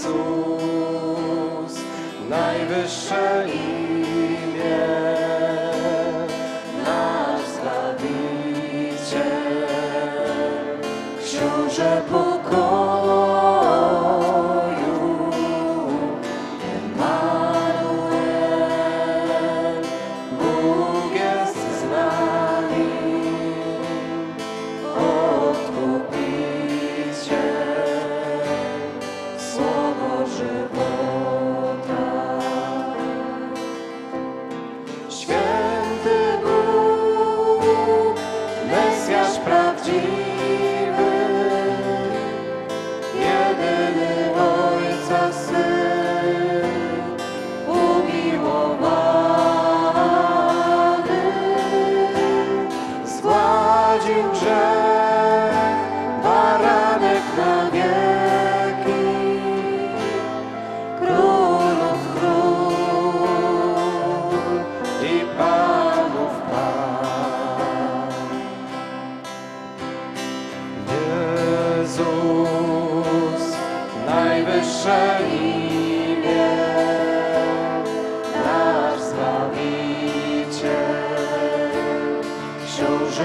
Jezus, najwyższe imię, nasz Zbawiciel, Książę pokoju, zgładził grzech, baranek na wieki, król i. Jezus, najwyższe imię,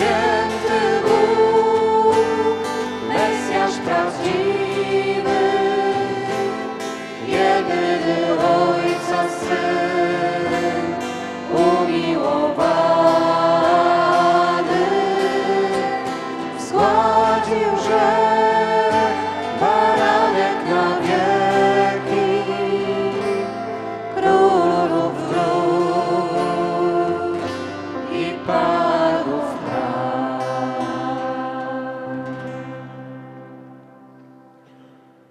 święty Bóg, Mesjasz prawdziwy, jedyny Ojca Syn, umiłowany, zgładził rzecz.